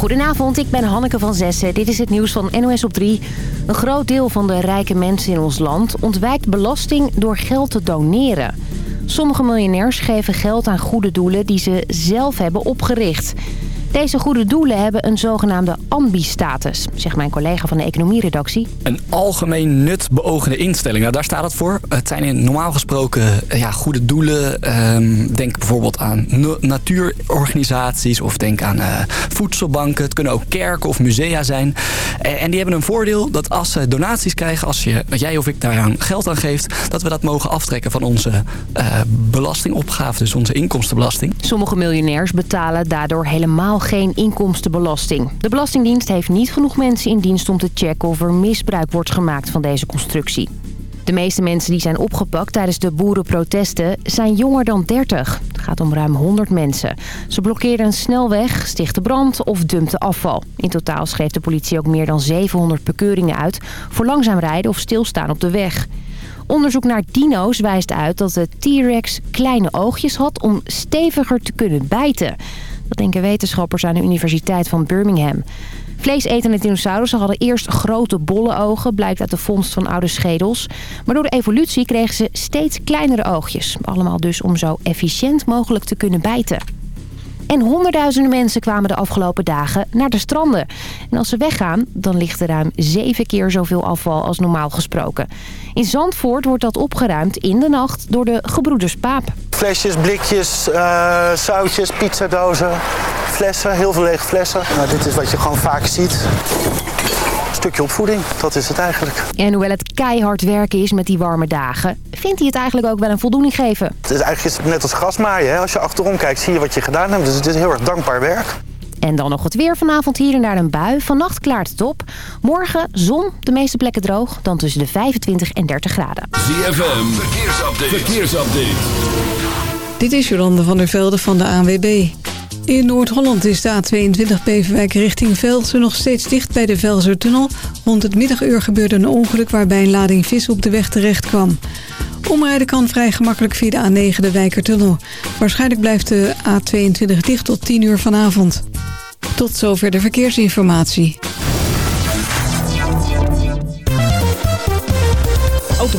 Goedenavond, ik ben Hanneke van Zessen. Dit is het nieuws van NOS op 3. Een groot deel van de rijke mensen in ons land ontwijkt belasting door geld te doneren. Sommige miljonairs geven geld aan goede doelen die ze zelf hebben opgericht. Deze goede doelen hebben een zogenaamde ambi-status, zegt mijn collega van de economieredactie. Een algemeen nut beogende instelling, nou, daar staat het voor. Het zijn in normaal gesproken ja, goede doelen. Ehm, denk bijvoorbeeld aan natuurorganisaties of denk aan uh, voedselbanken. Het kunnen ook kerken of musea zijn. En, en die hebben een voordeel dat als ze donaties krijgen, als je, jij of ik daar geld aan geeft, dat we dat mogen aftrekken van onze uh, belastingopgave, dus onze inkomstenbelasting. Sommige miljonairs betalen daardoor helemaal geen inkomstenbelasting. De Belastingdienst heeft niet genoeg mensen in dienst om te checken of er misbruik wordt gemaakt van deze constructie. De meeste mensen die zijn opgepakt tijdens de boerenprotesten zijn jonger dan 30. Het gaat om ruim 100 mensen. Ze blokkeerden een snelweg, stichtten brand of dumpten afval. In totaal schreef de politie ook meer dan 700 bekeuringen uit... voor langzaam rijden of stilstaan op de weg. Onderzoek naar dino's wijst uit dat de T-Rex kleine oogjes had om steviger te kunnen bijten... Dat denken wetenschappers aan de Universiteit van Birmingham. Vleesetende dinosaurussen hadden eerst grote bolle ogen, blijkt uit de vondst van oude schedels. Maar door de evolutie kregen ze steeds kleinere oogjes. Allemaal dus om zo efficiënt mogelijk te kunnen bijten. En honderdduizenden mensen kwamen de afgelopen dagen naar de stranden. En als ze weggaan, dan ligt er ruim zeven keer zoveel afval als normaal gesproken. In Zandvoort wordt dat opgeruimd in de nacht door de gebroeders Paap. Flesjes, blikjes, uh, zoutjes, pizzadozen, flessen, heel veel lege flessen. Nou, dit is wat je gewoon vaak ziet stukje opvoeding, dat is het eigenlijk. En hoewel het keihard werken is met die warme dagen... vindt hij het eigenlijk ook wel een voldoening geven. Het is eigenlijk net als grasmaaien. Hè? Als je achterom kijkt, zie je wat je gedaan hebt. Dus het is heel erg dankbaar werk. En dan nog het weer vanavond hier en daar een bui. Vannacht klaart het op. Morgen zon, de meeste plekken droog. Dan tussen de 25 en 30 graden. ZFM, verkeersupdate. verkeersupdate. Dit is Jolande van der Velde van de ANWB. In Noord-Holland is de A22 Beverwijk richting Velsen nog steeds dicht bij de Velsertunnel. Rond het middaguur gebeurde een ongeluk waarbij een lading vis op de weg terecht kwam. Omrijden kan vrij gemakkelijk via de A9 de Wijkertunnel. Waarschijnlijk blijft de A22 dicht tot 10 uur vanavond. Tot zover de verkeersinformatie.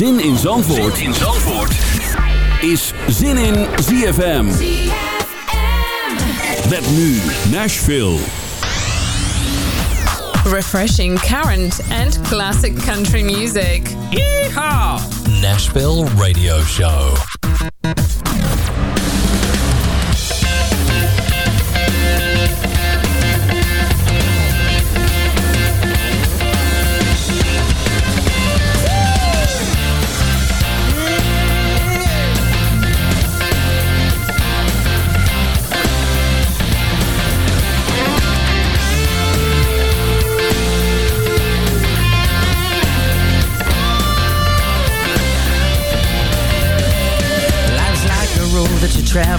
Zin in Zandvoort, zin in Zandvoort. is Zin in ZFM. Met nu Nashville. Refreshing current and classic country music. Yeehaw! Nashville Radio Show.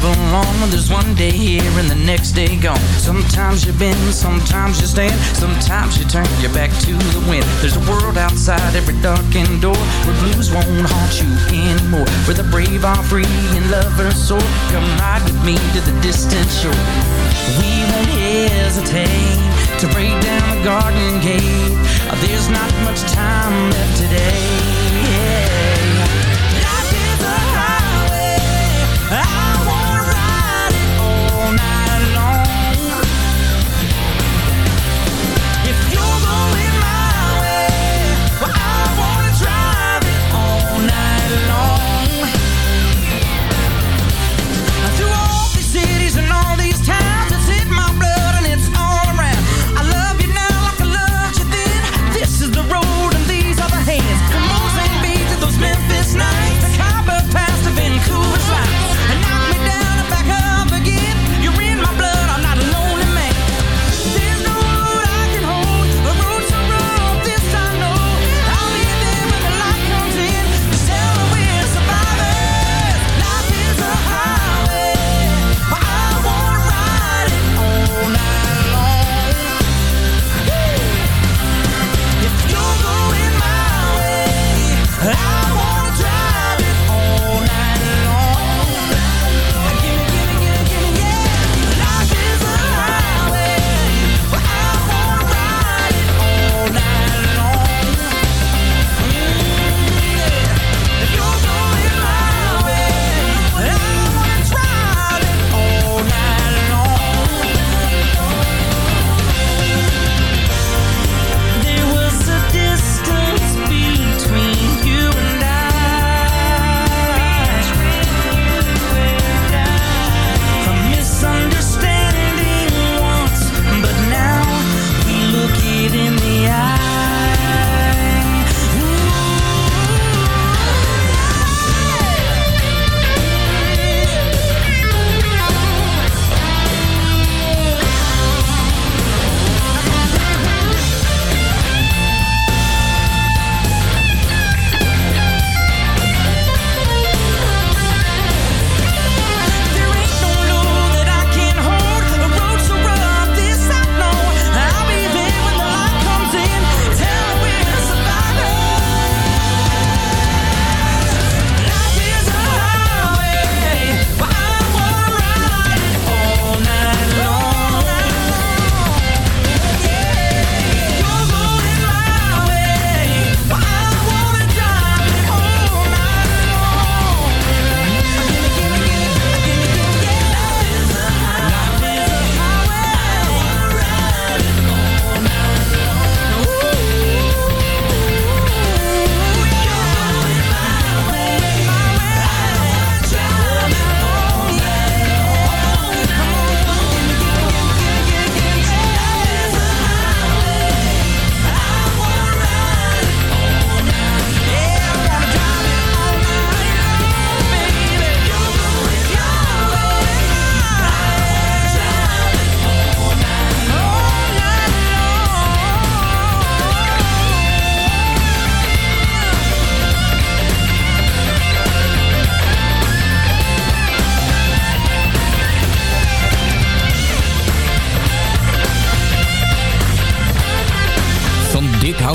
Travel on. There's one day here and the next day gone. Sometimes you bend, sometimes you stand, sometimes you turn your back to the wind. There's a world outside every darkened door where blues won't haunt you anymore. Where the brave are free and lovers soar. Come ride with me to the distant shore. We won't hesitate to break down the garden gate. There's not much time left today.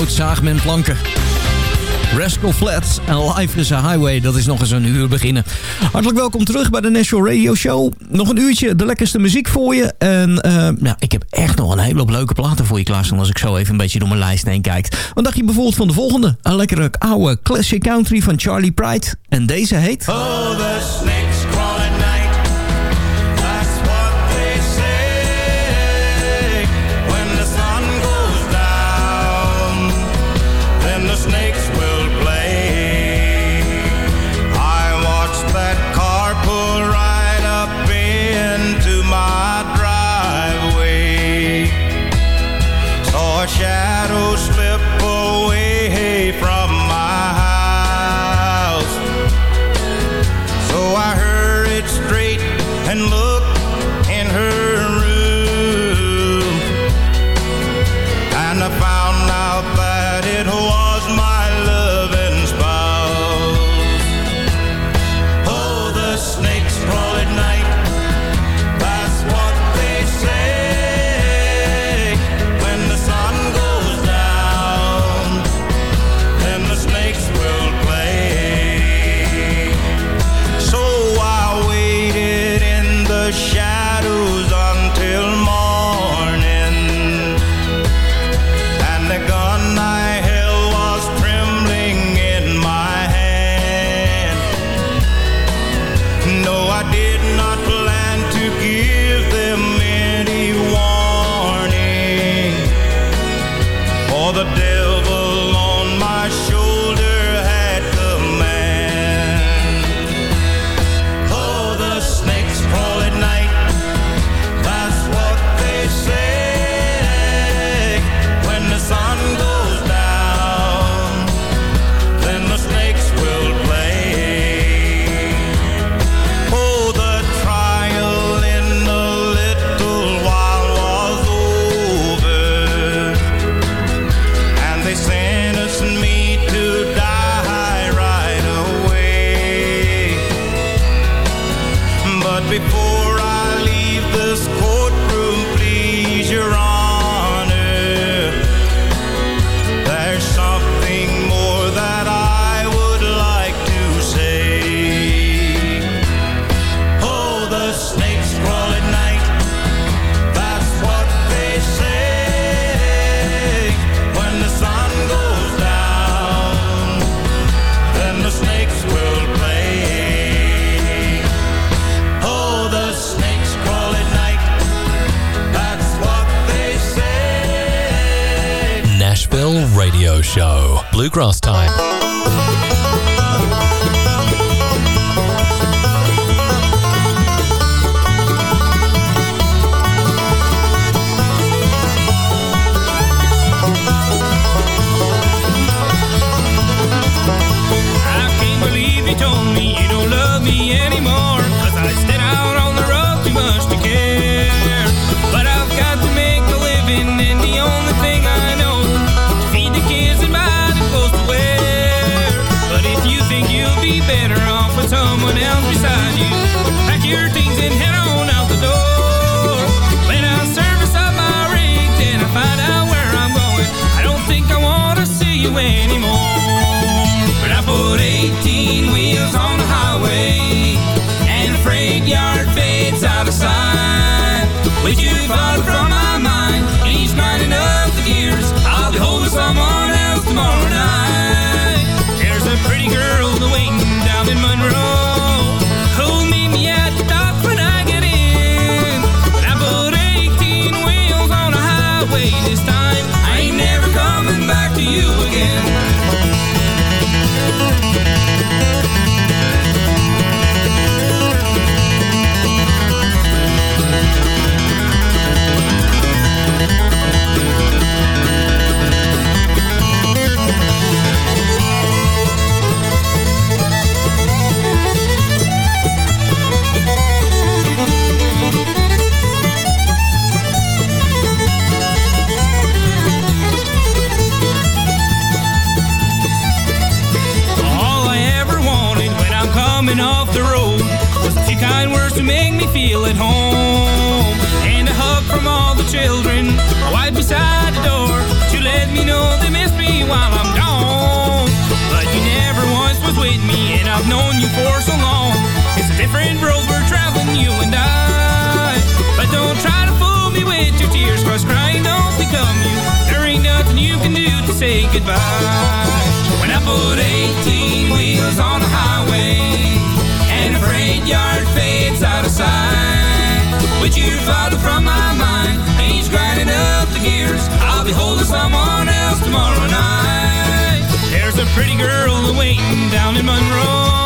Zaagmen zaag planken. Rascal Flats en Life is a Highway, dat is nog eens een uur beginnen. Hartelijk welkom terug bij de National Radio Show. Nog een uurtje, de lekkerste muziek voor je. En uh, nou, ik heb echt nog een hele hoop leuke platen voor je klaarstaan... als ik zo even een beetje door mijn lijst heen kijk. Wat dacht je bijvoorbeeld van de volgende? Een lekkere oude classic country van Charlie Pride. En deze heet... Oh, the snake. better off with someone else beside you. Pack your things and head on out the door. When I service up my rig, then I find out where I'm going. I don't think I want to see you anymore. But I put 18 wheels on the highway, and the freight yard fades out of sight. Would you far from at home. And a hug from all the children right beside the door to let me know they miss me while I'm gone. But you never once was with me, and I've known you for so long. It's a different road we're traveling, you and I. But don't try to fool me with your tears, cause crying don't become you. There ain't nothing you can do to say goodbye. When I put 18 wheels on the highway, But you farther from my mind. Ain't grinding up the gears. I'll be holding someone else tomorrow night. There's a pretty girl waiting down in Monroe.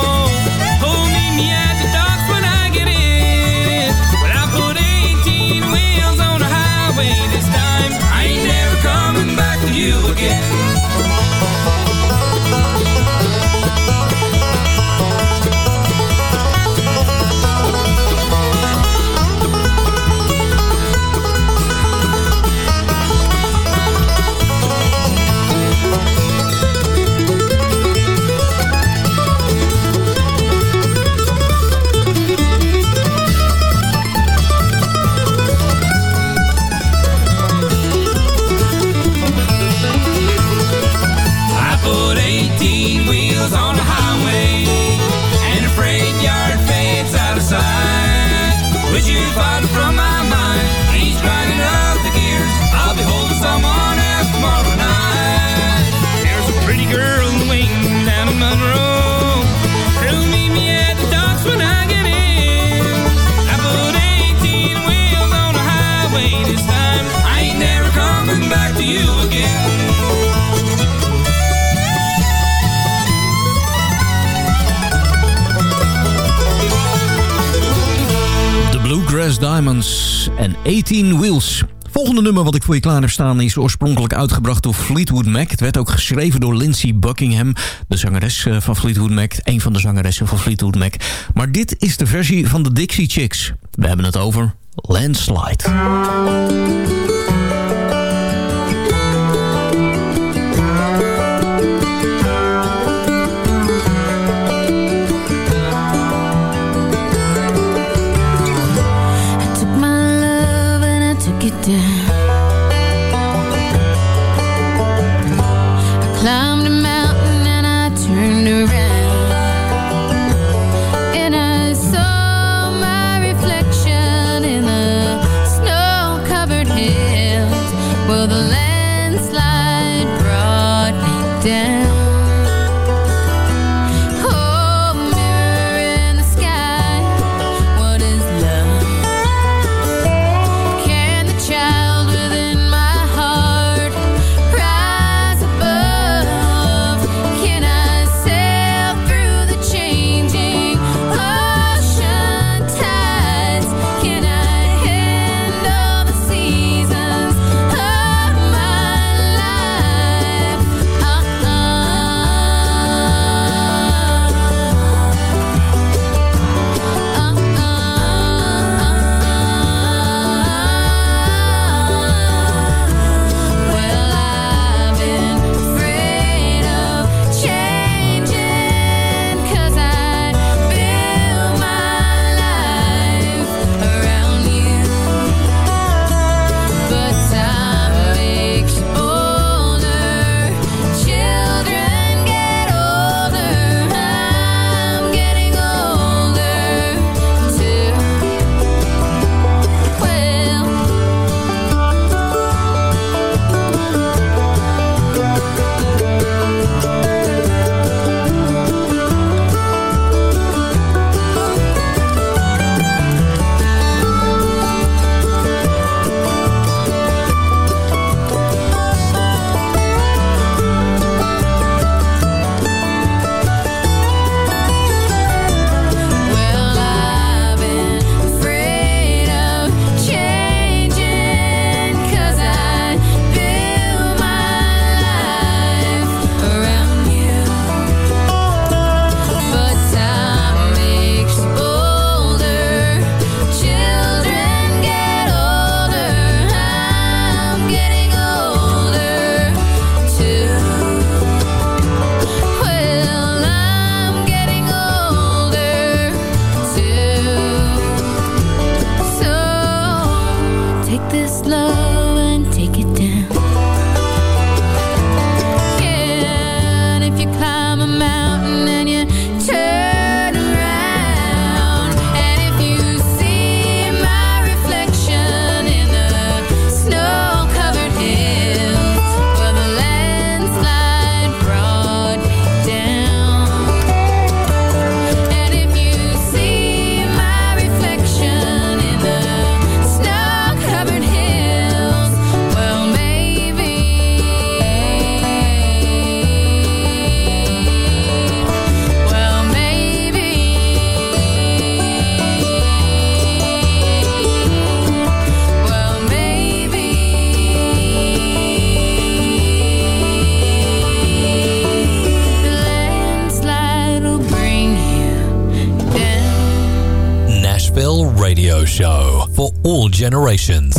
Diamonds en 18 Wheels. Volgende nummer wat ik voor je klaar heb staan is oorspronkelijk uitgebracht door Fleetwood Mac. Het werd ook geschreven door Lindsey Buckingham, de zangeres eh, van Fleetwood Mac. Een van de zangeressen van Fleetwood Mac. Maar dit is de versie van de Dixie Chicks. We hebben het over Landslide. generations.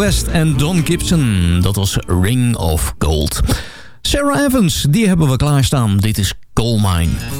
West en Don Gibson. Dat was Ring of Gold. Sarah Evans, die hebben we klaarstaan. Dit is Coal Mine.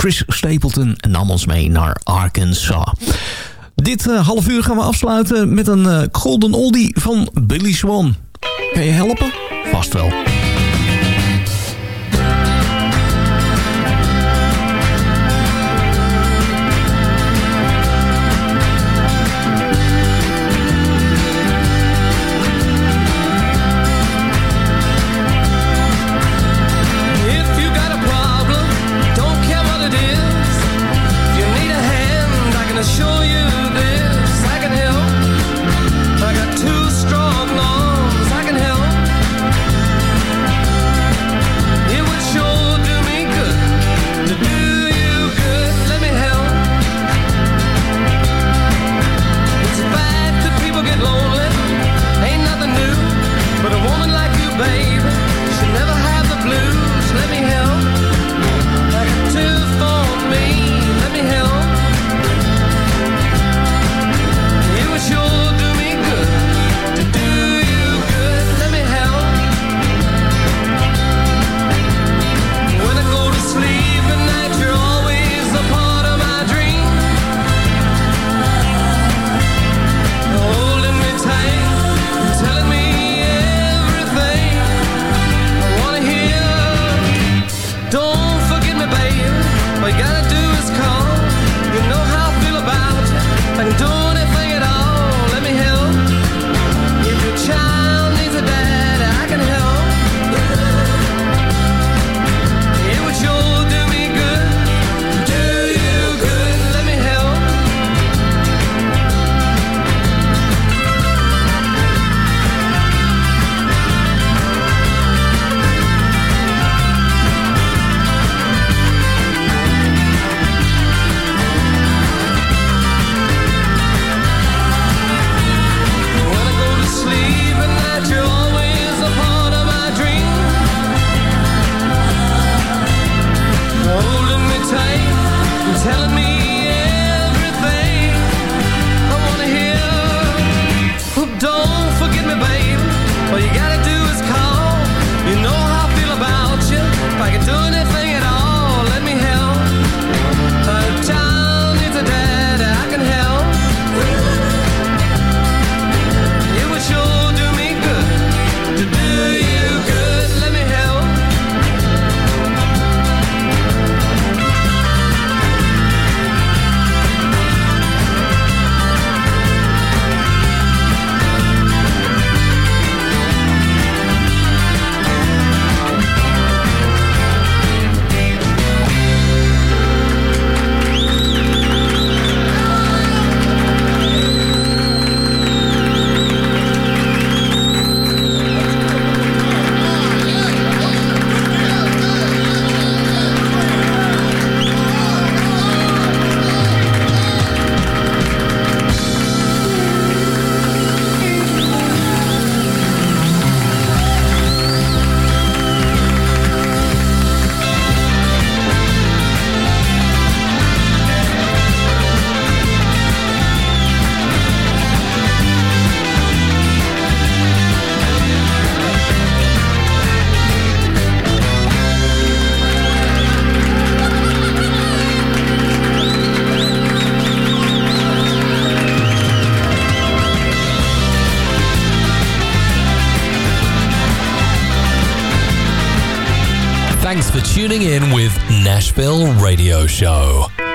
Chris Stapleton nam ons mee naar Arkansas. Dit uh, half uur gaan we afsluiten met een eh, golden oldie van Billy Swan. Kan je helpen? Vast wel. Thanks for tuning in with Nashville Radio Show.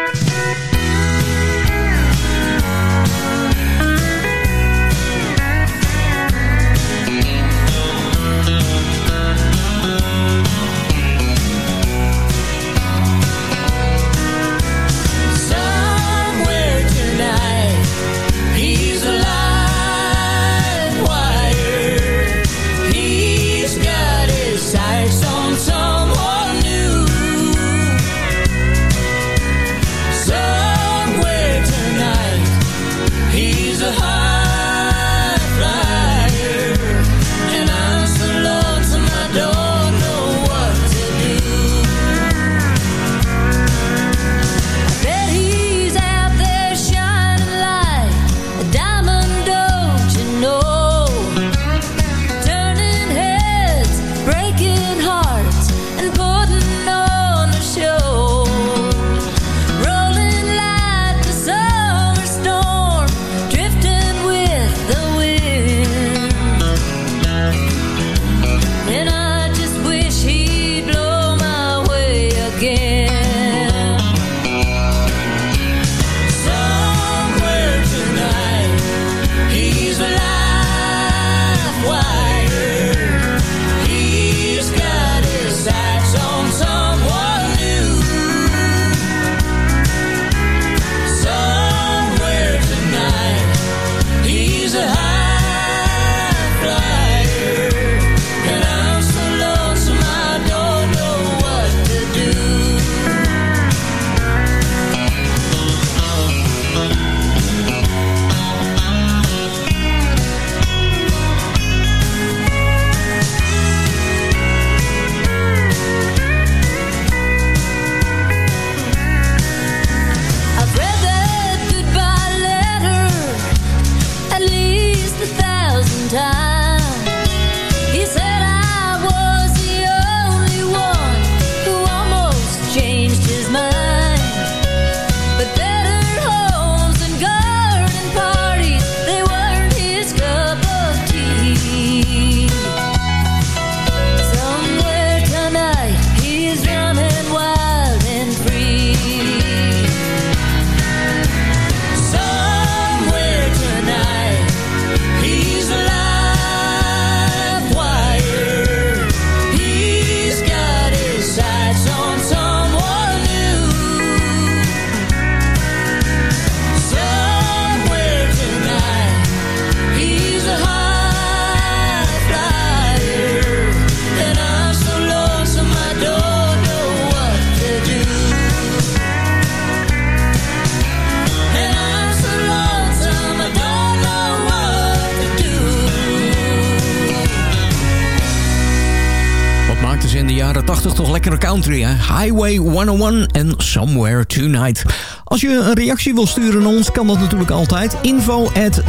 Highway 101 en Somewhere Tonight. Als je een reactie wil sturen naar ons, kan dat natuurlijk altijd. Info at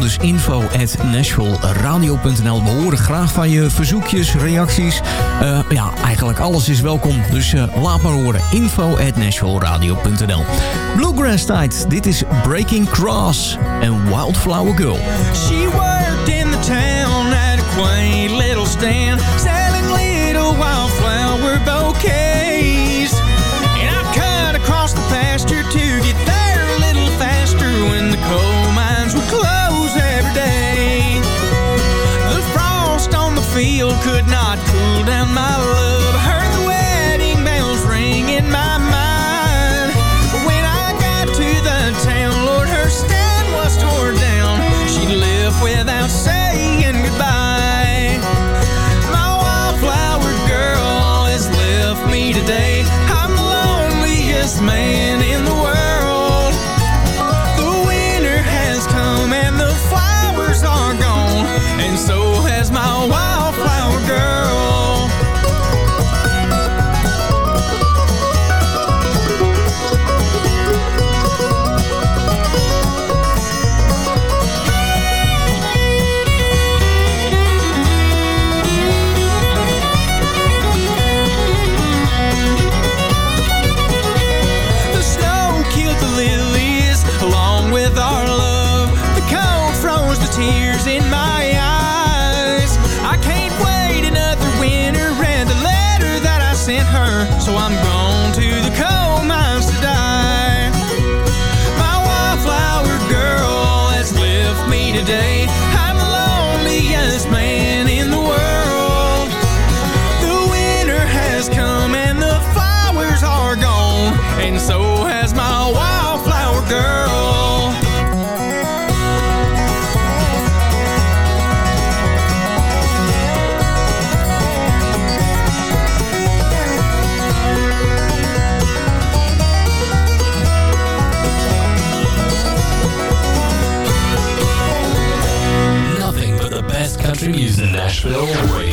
Dus info at We horen graag van je verzoekjes, reacties. Eh, ja, eigenlijk alles is welkom. Dus eh, laat maar horen. Info at Bluegrass Tijd. Dit is Breaking Cross en Wildflower Girl. She worked in the town at a quaint little stand. and my love Nashville Radio.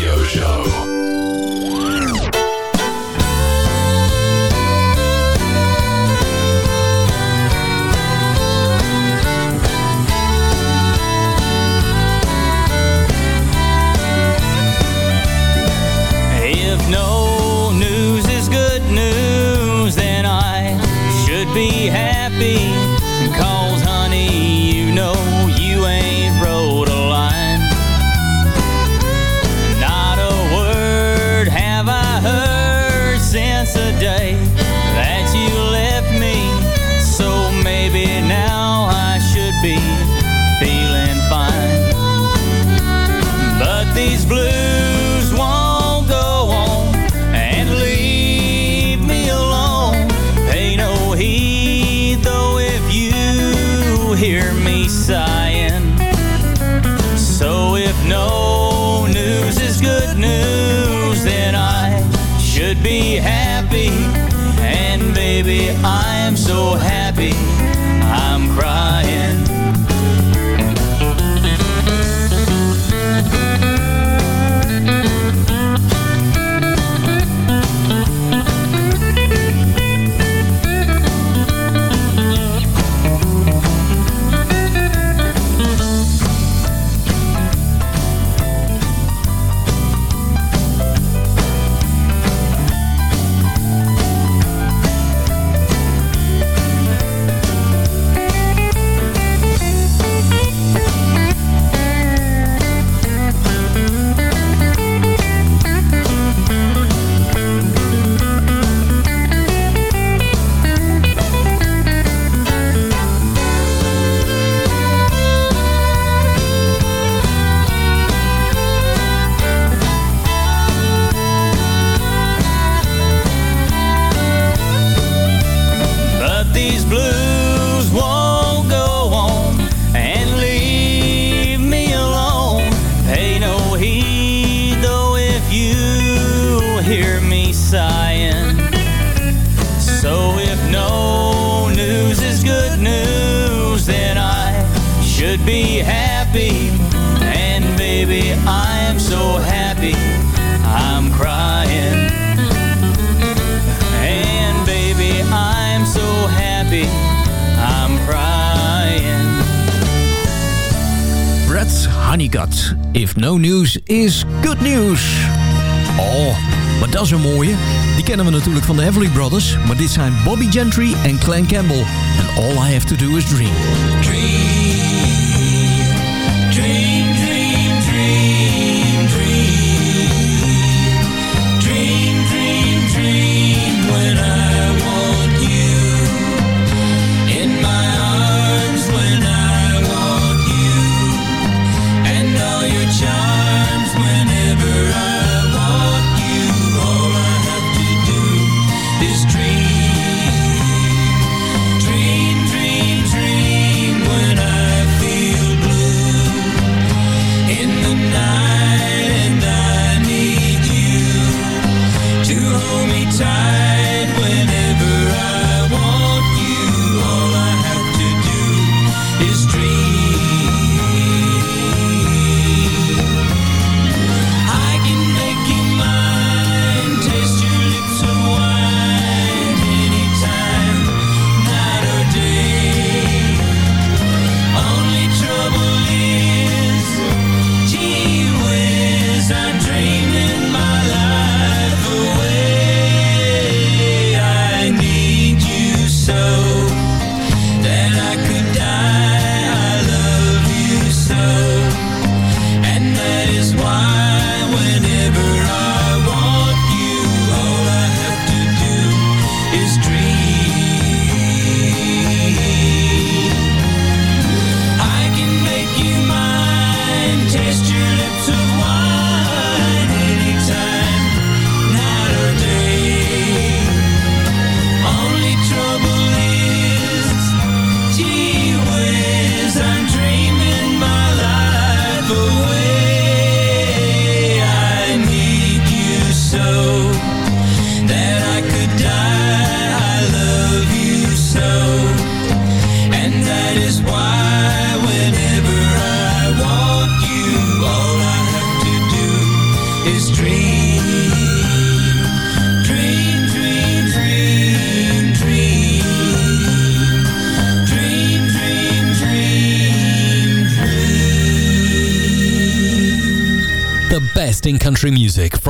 Maar dit zijn Bobby Gentry en Clan Campbell. And All I Have To Do Is Dream. dream.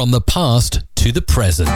from the past to the present.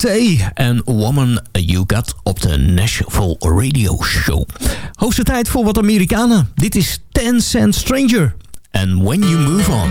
T en Woman You Got op de Nashville Radio Show. Hoogste tijd voor wat Amerikanen. Dit is 10 Cent Stranger en When You Move On.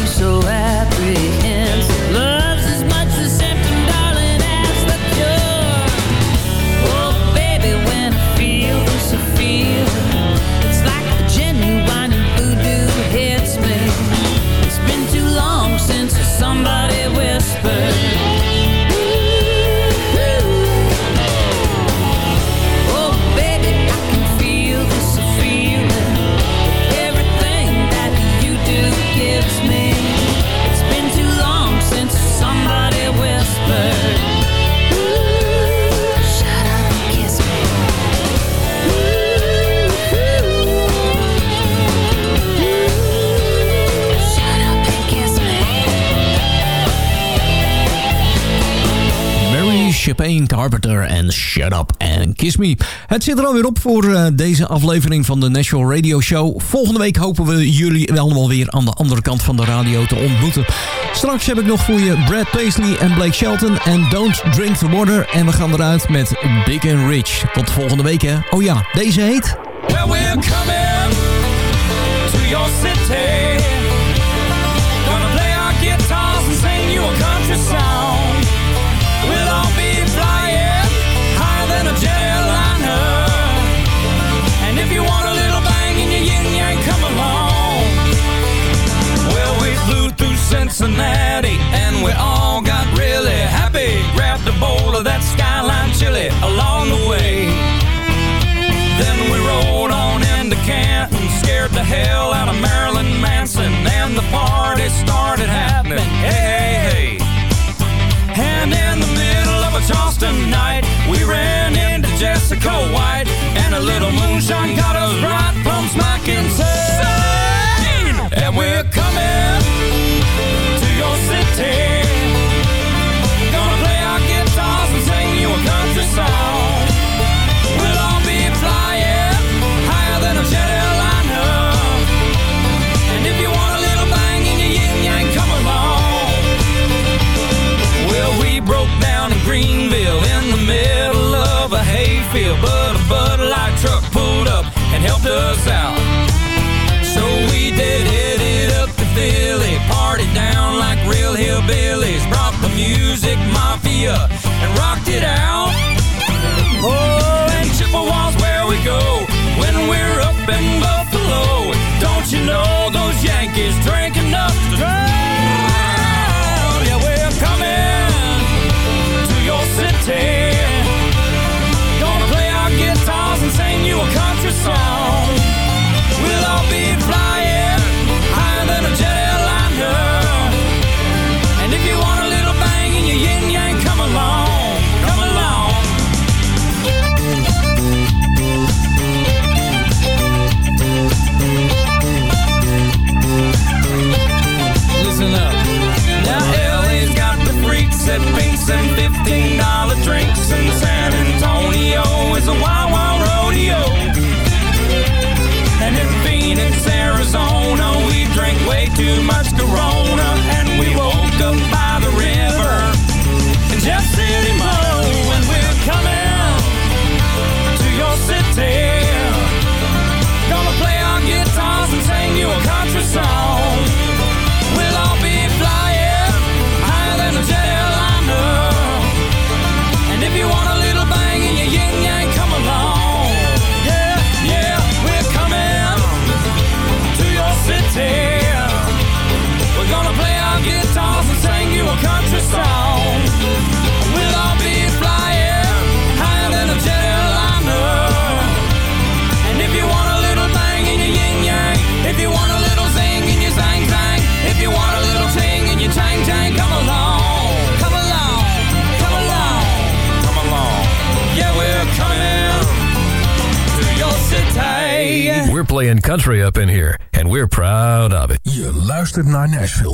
be so apprehensive. Love's as much. Champagne Carpenter en Shut Up and Kiss Me. Het zit er alweer op voor eh, deze aflevering van de National Radio Show. Volgende week hopen we jullie allemaal weer aan de andere kant van de radio te ontmoeten. Straks heb ik nog voor je Brad Paisley en Blake Shelton en Don't Drink the Water. En we gaan eruit met Big and Rich. Tot volgende week hè. Oh ja, deze heet... We're coming to your city. Cincinnati, and we all got really happy. Grabbed a bowl of that skyline chili along the way. Then we rolled on into Canton, scared the hell out of Marilyn Manson, and the party started happening. Hey, hey, hey. And in the middle of a Charleston night, we ran into Jessica White, and a little moonshine got too much to wrong Nashville.